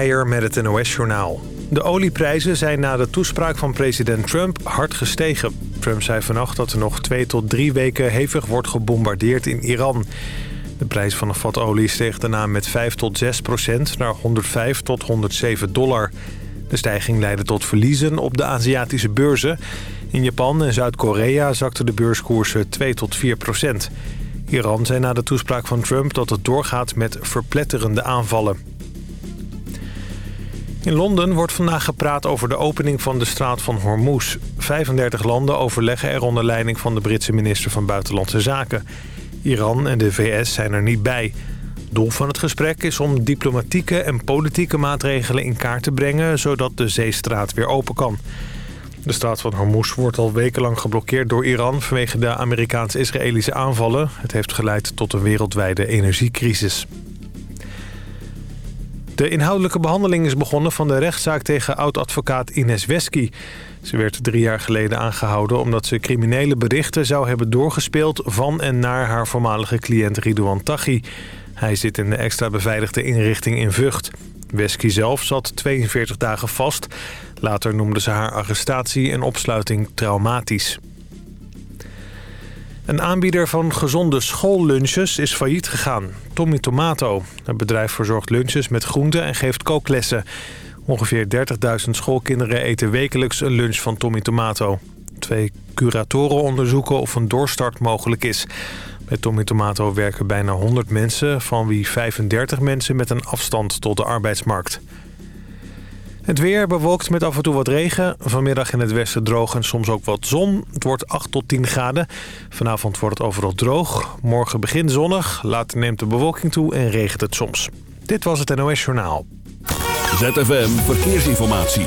Met het NOS-journaal. De olieprijzen zijn na de toespraak van president Trump hard gestegen. Trump zei vannacht dat er nog twee tot drie weken hevig wordt gebombardeerd in Iran. De prijs van een vat olie steeg daarna met 5 tot 6 procent naar 105 tot 107 dollar. De stijging leidde tot verliezen op de Aziatische beurzen. In Japan en Zuid-Korea zakten de beurskoersen 2 tot 4 procent. Iran zei na de toespraak van Trump dat het doorgaat met verpletterende aanvallen. In Londen wordt vandaag gepraat over de opening van de straat van Hormuz. 35 landen overleggen er onder leiding van de Britse minister van Buitenlandse Zaken. Iran en de VS zijn er niet bij. Doel van het gesprek is om diplomatieke en politieke maatregelen in kaart te brengen... zodat de zeestraat weer open kan. De straat van Hormuz wordt al wekenlang geblokkeerd door Iran... vanwege de Amerikaans-Israëlische aanvallen. Het heeft geleid tot een wereldwijde energiecrisis. De inhoudelijke behandeling is begonnen van de rechtszaak tegen oud-advocaat Ines Wesky. Ze werd drie jaar geleden aangehouden omdat ze criminele berichten zou hebben doorgespeeld van en naar haar voormalige cliënt Ridouan Taghi. Hij zit in de extra beveiligde inrichting in Vught. Wesky zelf zat 42 dagen vast. Later noemde ze haar arrestatie en opsluiting traumatisch. Een aanbieder van gezonde schoollunches is failliet gegaan. Tommy Tomato. Het bedrijf verzorgt lunches met groenten en geeft kooklessen. Ongeveer 30.000 schoolkinderen eten wekelijks een lunch van Tommy Tomato. Twee curatoren onderzoeken of een doorstart mogelijk is. Bij Tommy Tomato werken bijna 100 mensen... van wie 35 mensen met een afstand tot de arbeidsmarkt. Het weer bewolkt met af en toe wat regen. Vanmiddag in het westen droog en soms ook wat zon. Het wordt 8 tot 10 graden. Vanavond wordt het overal droog. Morgen begint zonnig. Later neemt de bewolking toe en regent het soms. Dit was het NOS Journaal. ZFM Verkeersinformatie.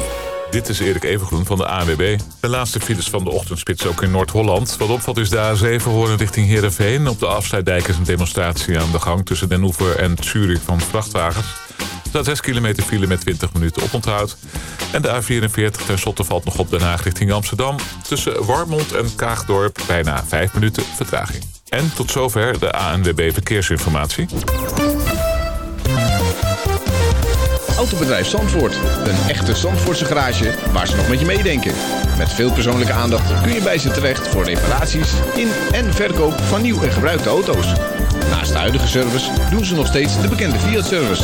Dit is Erik Evengroen van de ANWB. De laatste files van de ochtendspits ook in Noord-Holland. Wat opvalt is de A7 horen richting Heerenveen. Op de afsluitdijk is een demonstratie aan de gang... tussen Den Oever en Zurich van vrachtwagens. Staat 6 kilometer file met 20 minuten oponthoud. En de A44 ten slotte valt nog op Den Haag richting Amsterdam. Tussen Warmond en Kaagdorp bijna 5 minuten vertraging. En tot zover de ANWB Verkeersinformatie. Autobedrijf Zandvoort. Een echte Zandvoortse garage waar ze nog met je meedenken. Met veel persoonlijke aandacht kun je bij ze terecht voor reparaties in en verkoop van nieuw en gebruikte auto's. Naast de huidige service doen ze nog steeds de bekende Fiat-service.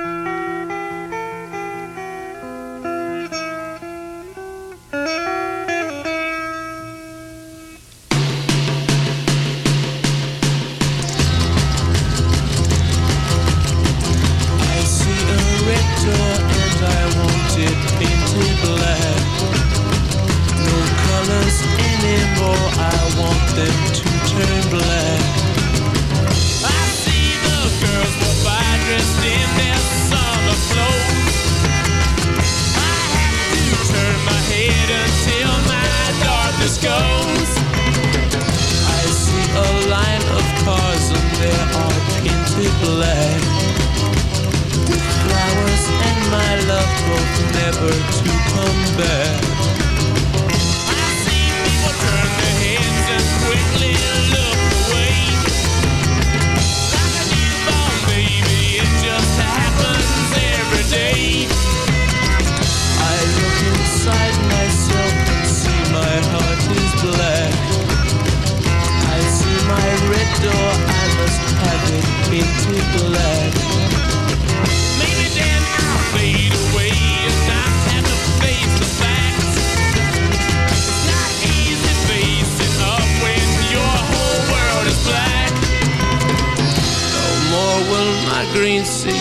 Darkness goes. I see a line of cars and they are painted black with flowers and my love both never to come back.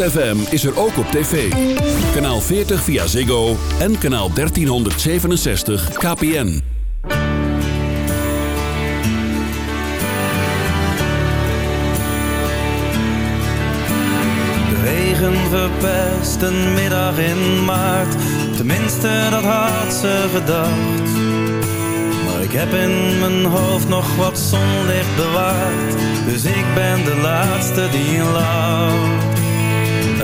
ZFM is er ook op tv. Kanaal 40 via Ziggo en kanaal 1367 KPN. De regen verpest een middag in maart. Tenminste, dat had ze gedacht. Maar ik heb in mijn hoofd nog wat zonlicht bewaard. Dus ik ben de laatste die lacht.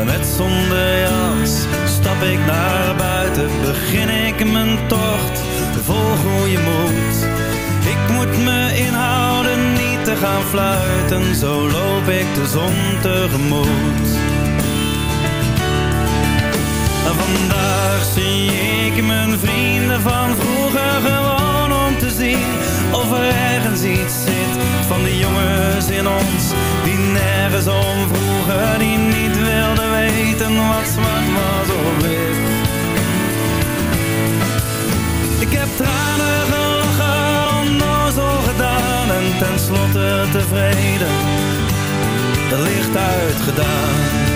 Met zonder jas stap ik naar buiten. Begin ik mijn tocht, vol goede moed. Ik moet me inhouden, niet te gaan fluiten. Zo loop ik de zon tegemoet. Vandaag zie ik mijn vrienden van vroeger gewoon te zien of er ergens iets zit van de jongens in ons die nergens om vroegen, die niet wilden weten wat zwart was of wit. Ik heb tranen gelachen, onnozel gedaan en tenslotte tevreden, de licht uitgedaan.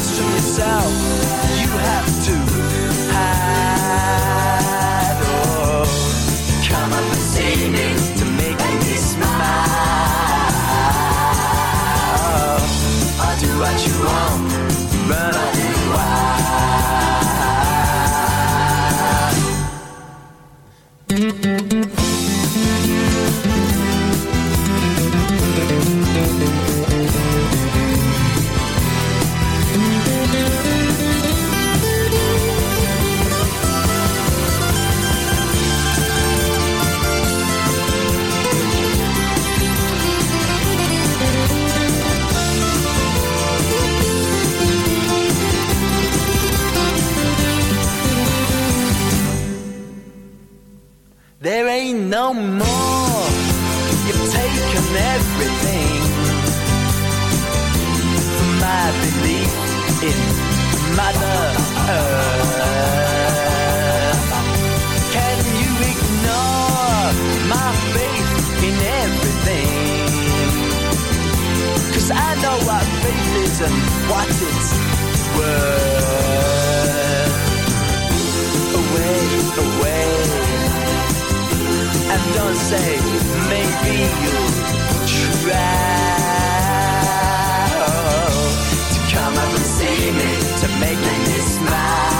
face from yourself. You have to hide. Oh, come up and see me to make me smile. I do what you want, but I Can you ignore my faith in I know what faith is and what it's worth. Away, away. And don't say, maybe you'll try to come up and see me to make it goodbye.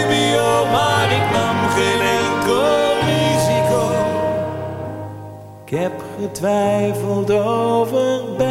Ik heb getwijfeld over België.